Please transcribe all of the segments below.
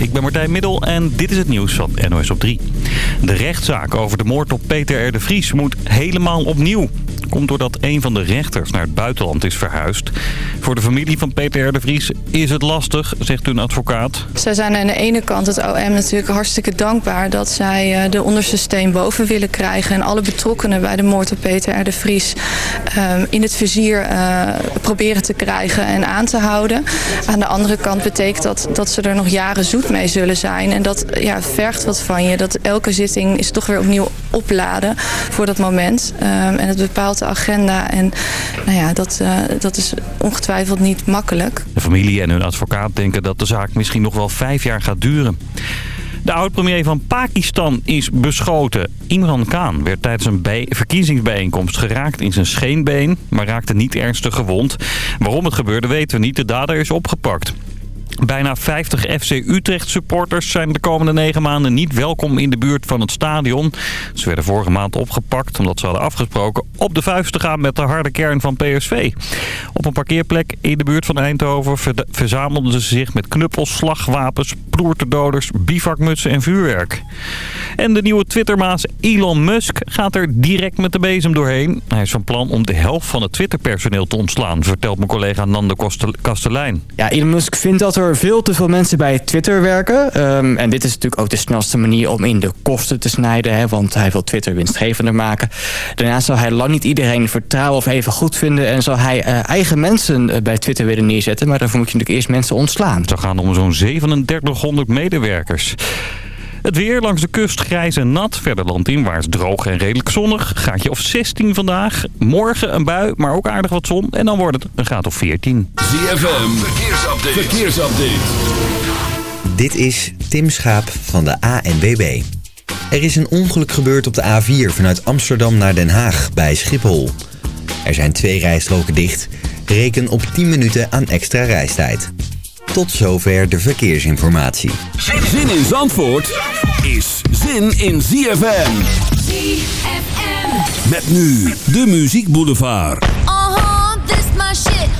ik ben Martijn Middel en dit is het nieuws van NOS op 3. De rechtszaak over de moord op Peter R. de Vries moet helemaal opnieuw komt doordat een van de rechters naar het buitenland is verhuisd. Voor de familie van Peter R. de Vries is het lastig, zegt hun advocaat. Zij zijn aan de ene kant het OM natuurlijk hartstikke dankbaar... dat zij eh, de onderste steen boven willen krijgen... en alle betrokkenen bij de moord op Peter R. de Vries... Ehm, in het vizier uh, proberen te krijgen en aan te houden. Aan de andere kant betekent dat dat ze er nog jaren zoet mee zullen zijn. En dat ja, vergt wat van je. Dat elke zitting is toch weer opnieuw opladen voor dat moment. Um, en het bepaalt de agenda. En nou ja, dat, uh, dat is ongetwijfeld niet makkelijk. De familie en hun advocaat denken dat de zaak misschien nog wel vijf jaar gaat duren. De oud-premier van Pakistan is beschoten. Imran Khan werd tijdens een verkiezingsbijeenkomst geraakt in zijn scheenbeen... maar raakte niet ernstig gewond. Waarom het gebeurde weten we niet. De dader is opgepakt. Bijna 50 FC Utrecht supporters zijn de komende negen maanden niet welkom in de buurt van het stadion. Ze werden vorige maand opgepakt omdat ze hadden afgesproken op de vuist te gaan met de harde kern van PSV. Op een parkeerplek in de buurt van Eindhoven verzamelden ze zich met knuppels, slagwapens, ploerterdoders, bivakmutsen en vuurwerk. En de nieuwe Twittermaas Elon Musk gaat er direct met de bezem doorheen. Hij is van plan om de helft van het Twitterpersoneel te ontslaan, vertelt mijn collega Nando Kastelein. Ja, Elon Musk vindt dat er veel te veel mensen bij Twitter werken. Um, en dit is natuurlijk ook de snelste manier om in de kosten te snijden. Hè, want hij wil Twitter winstgevender maken. Daarnaast zal hij lang niet iedereen vertrouwen of even goed vinden. En zal hij uh, eigen mensen uh, bij Twitter willen neerzetten. Maar daarvoor moet je natuurlijk eerst mensen ontslaan. Het gaan om zo'n 3700 medewerkers. Het weer langs de kust grijs en nat. Verder landinwaarts droog en redelijk zonnig. Gaatje of 16 vandaag. Morgen een bui, maar ook aardig wat zon. En dan wordt het een graad of 14. ZFM, verkeersupdate. verkeersupdate. Dit is Tim Schaap van de ANWB. Er is een ongeluk gebeurd op de A4 vanuit Amsterdam naar Den Haag bij Schiphol. Er zijn twee rijstroken dicht. Reken op 10 minuten aan extra reistijd. Tot zover de verkeersinformatie. Zin in Zandvoort is zin in ZFM. ZFM. Met nu de Muziek Boulevard. Uh huh, this my shit.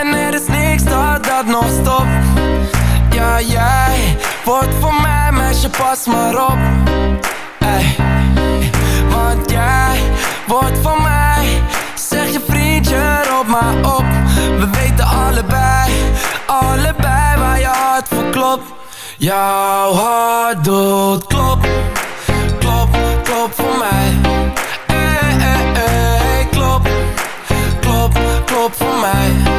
En er is niks dat dat nog stopt. Ja, jij wordt van mij Meisje, pas maar op. Ey. Want jij wordt van mij Zeg je vriendje, op maar op. We weten allebei, allebei waar je hart voor klopt. Jouw hart doet klop, klop, klop voor mij. Eh, eh, eh, klop, klop, klop voor mij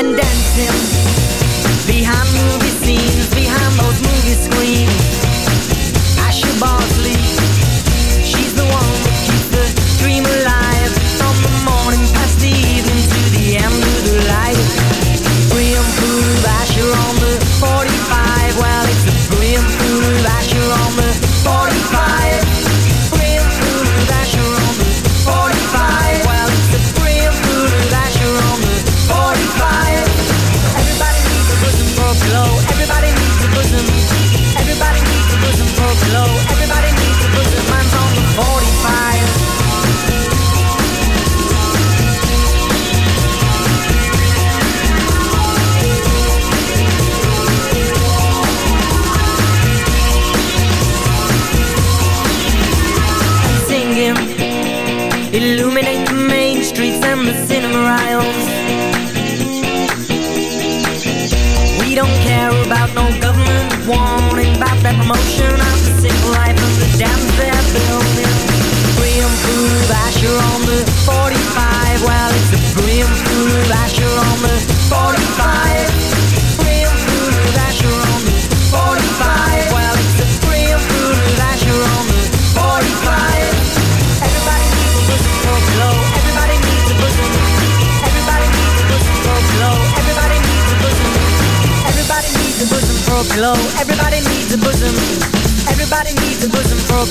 And dancing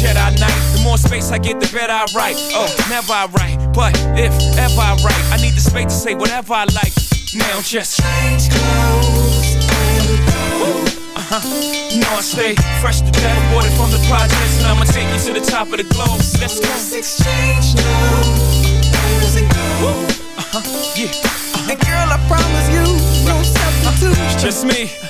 Jedi Knight. The more space I get, the better I write. Oh, never I write. But if ever I write, I need the space to say whatever I like. Now just change clothes uh-huh. You know I stay fresh to death, aborted from the projects, and I'ma take you to the top of the globe. Let's go. Let's exchange now. It go? Uh-huh. Yeah. Uh-huh. And girl, I promise you, no substitute. It's just me.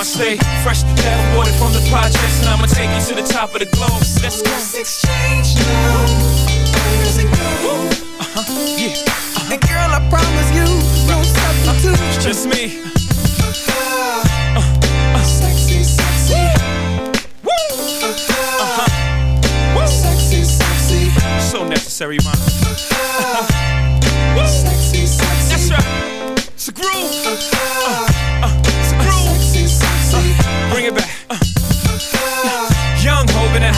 stay fresh to death, water from the projects, and I'ma take you to the top of the globe. So let's. Let's exchange now. Where does it go? Uh-huh. Yeah. Uh -huh. And girl, I promise you, no substitute. Uh, just me. Uh-huh. Uh-huh. Sexy, sexy. Woo. Sexy, sexy. So necessary, man. Uh-huh. Sexy, sexy. That's right. It's a groove. Uh-huh.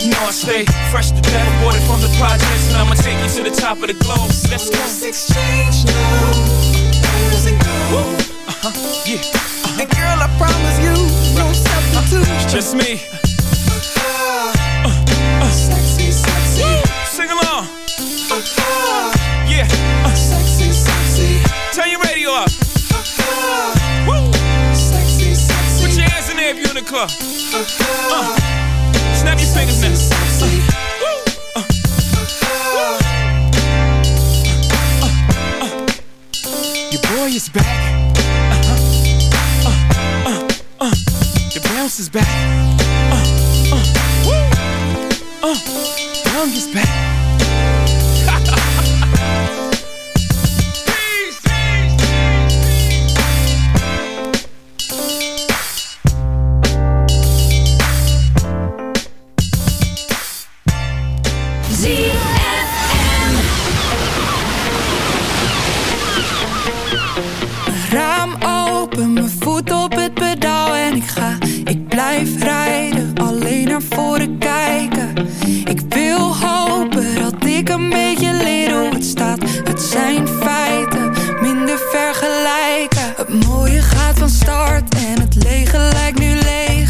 You know I stay fresh to death, aborted from the projects, and I'ma take you to the top of the globe. Let's go. Let's exchange now. Uh-huh, yeah. Uh-huh. And girl, I promise you, no substitute. It's just me. Uh, uh, sexy, sexy. Sing along. Uh, yeah. Uh, sexy, sexy. Turn your radio up. Woo. Sexy, sexy. Put your hands in there if you're in the club. Uh, snap your fingers now. Uh, uh, Your boy is back. Uh, uh, uh. The bounce is back. Uh, uh. Uh, Young is back. Gaat van start en het lege lijkt nu leger.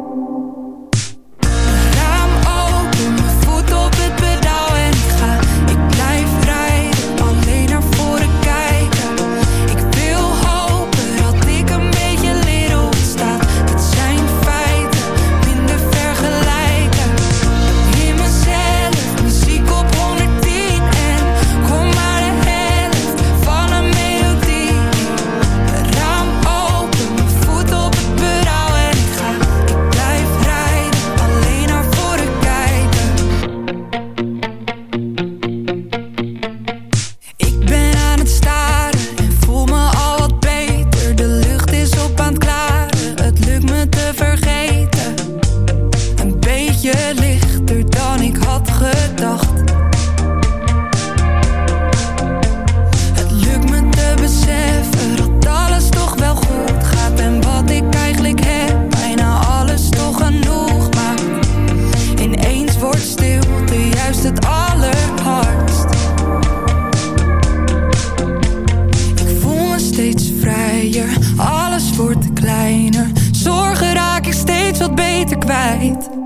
Beter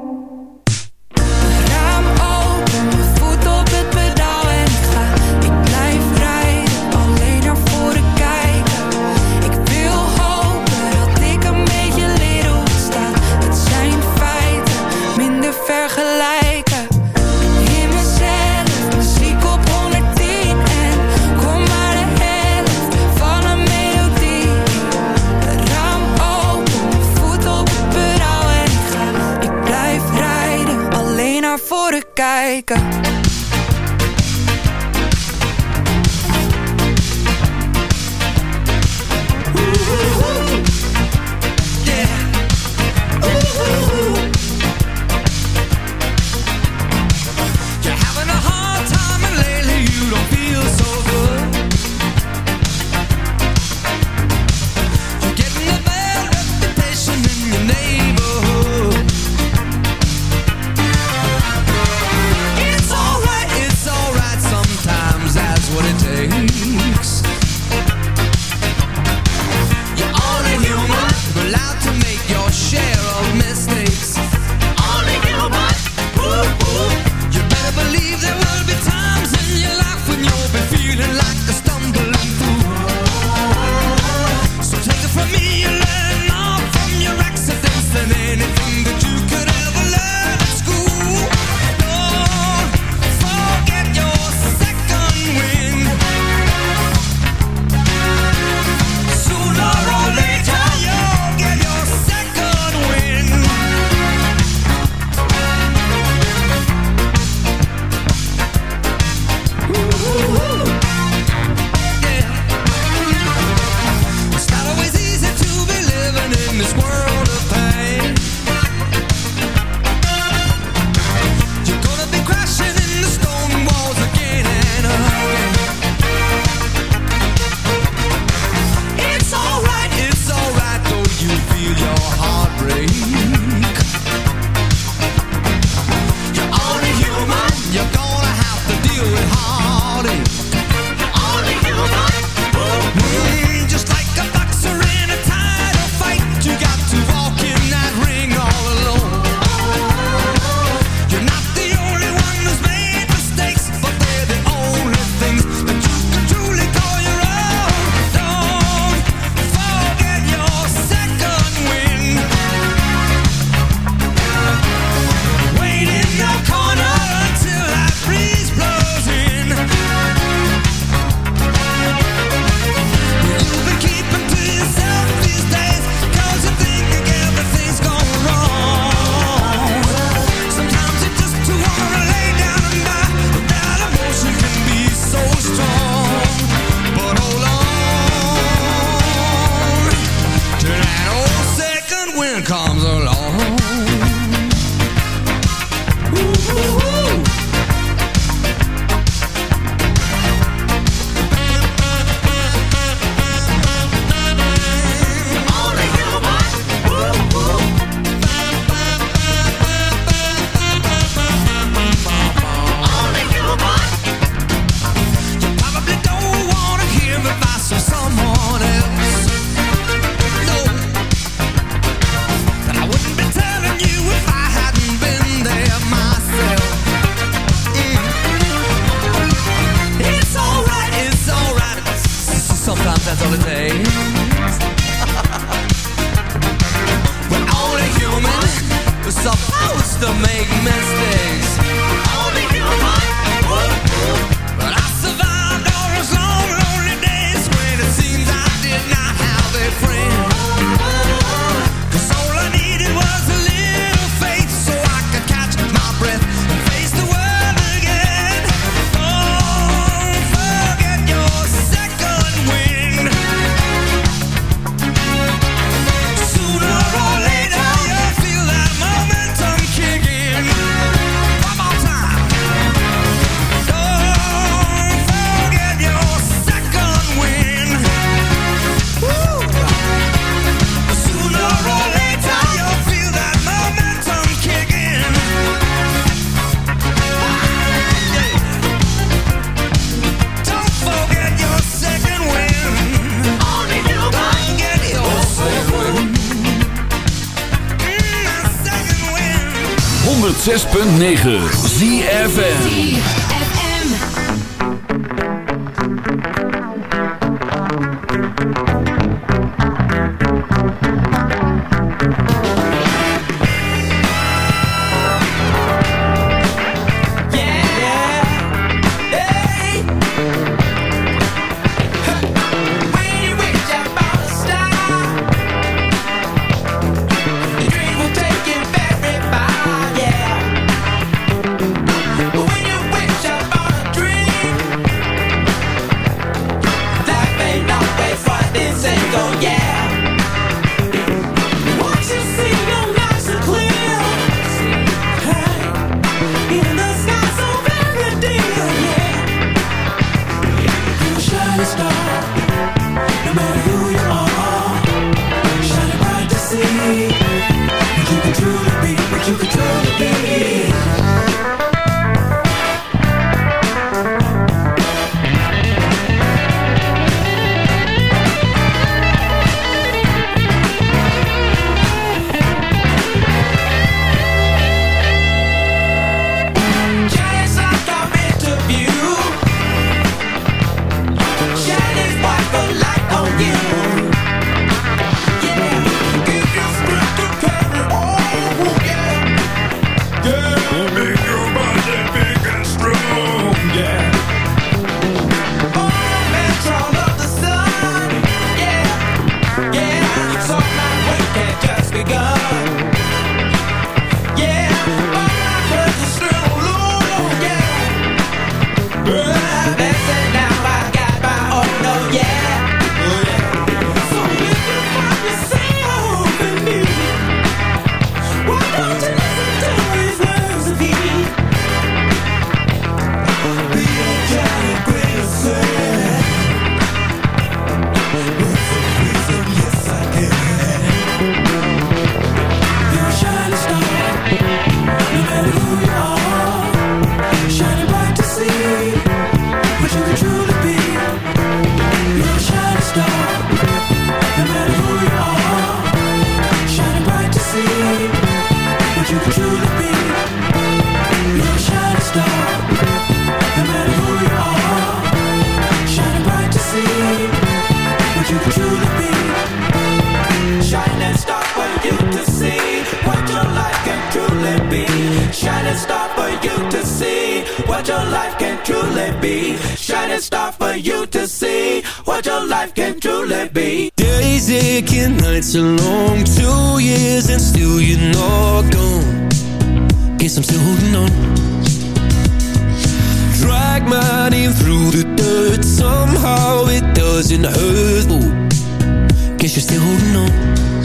what your life can truly be. Shining star for you to see what your life can truly be. Days aching, nights are long, two years and still you're not gone. Guess I'm still holding on. Drag my name through the dirt, somehow it doesn't hurt. Ooh, guess you're still holding on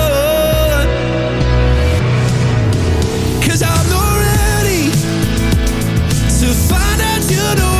you know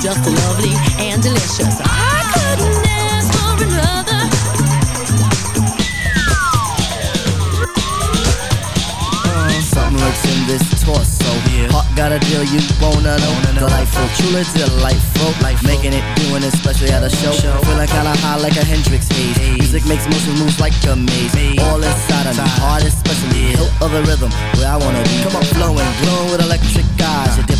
just lovely and delicious. I couldn't ask for another. Uh, something lurks in this torso. Heart got a deal you wanna know. Delightful, truly delightful. Life making it, doing it, especially at a show. Feeling kinda high like a Hendrix haze. Music makes motion moves like a maze. All inside of me, heart especially. Hilt of the rhythm, where I wanna be. Come on, flowing, glowing with electric eyes. Uh-huh.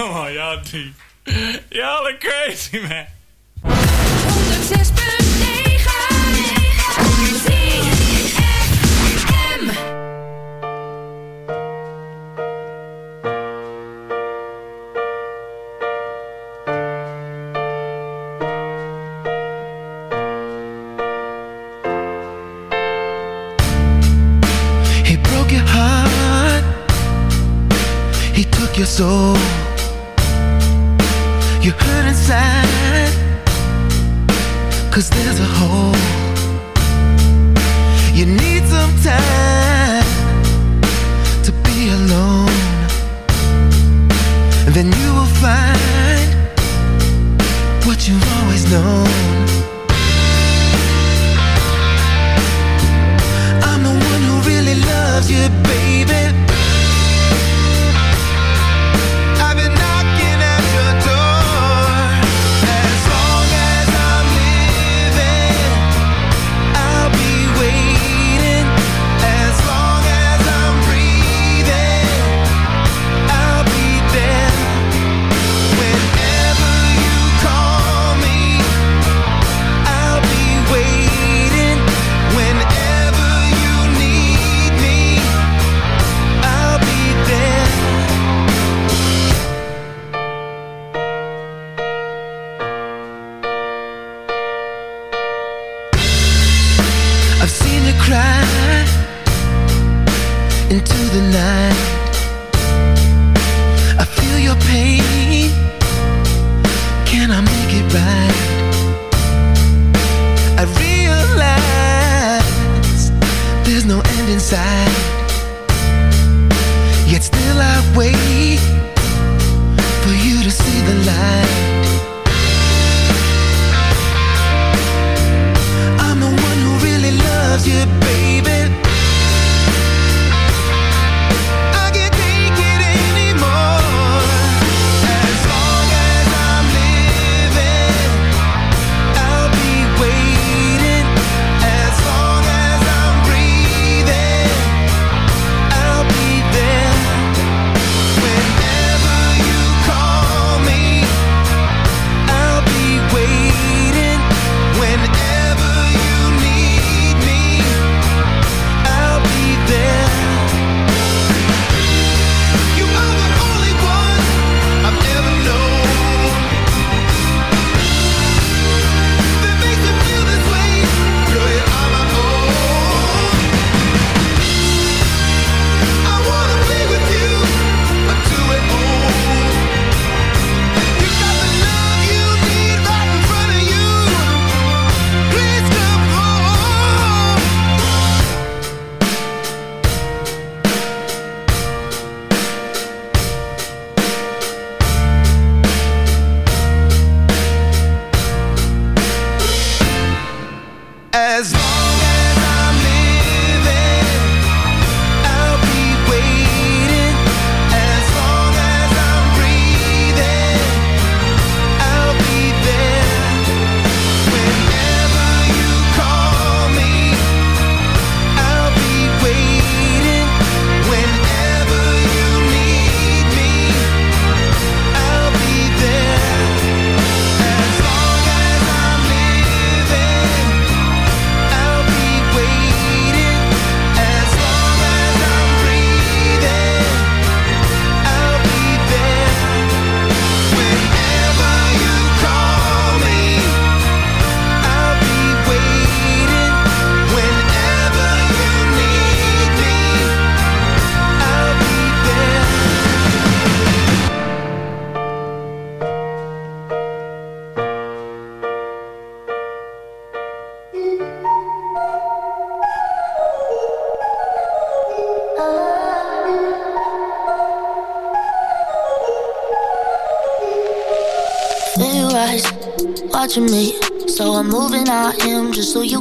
Come on, y'all. Y'all are crazy, man. Into the night. I feel your pain.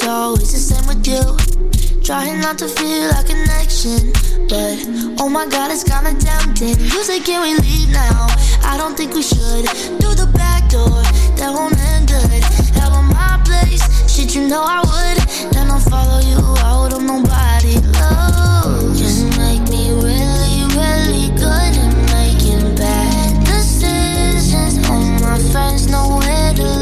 it's always the same with you. Trying not to feel a connection, but oh my god, it's kinda tempting. You say, can we leave now? I don't think we should. Through the back door, that won't end good. Have on my place, shit, you know I would. Then I'll follow you out on nobody. Oh, just make me really, really good at making bad decisions. All my friends know where to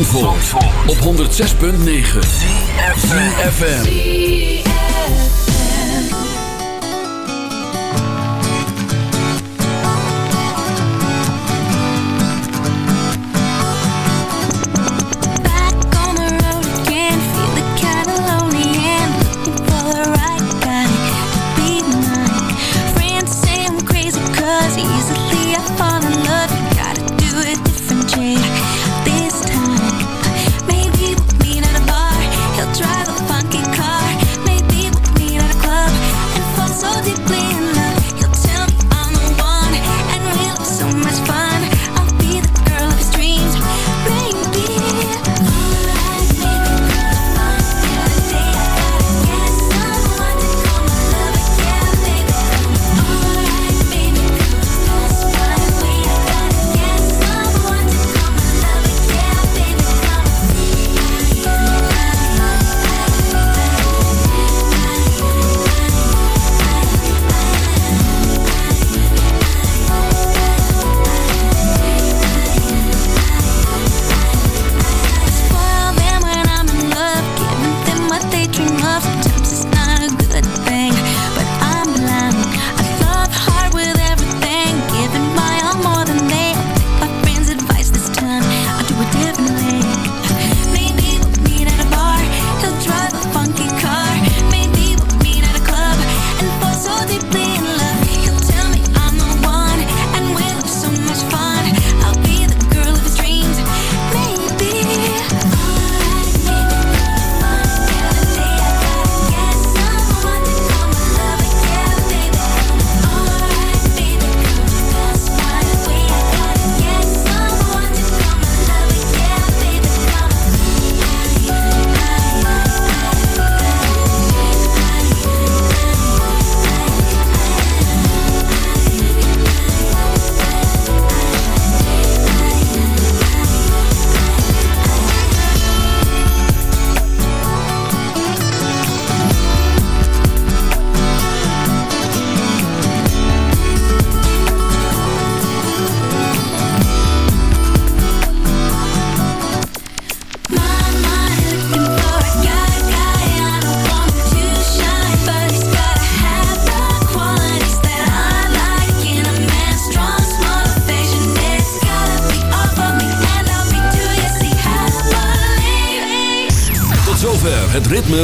Op 106.9 VFM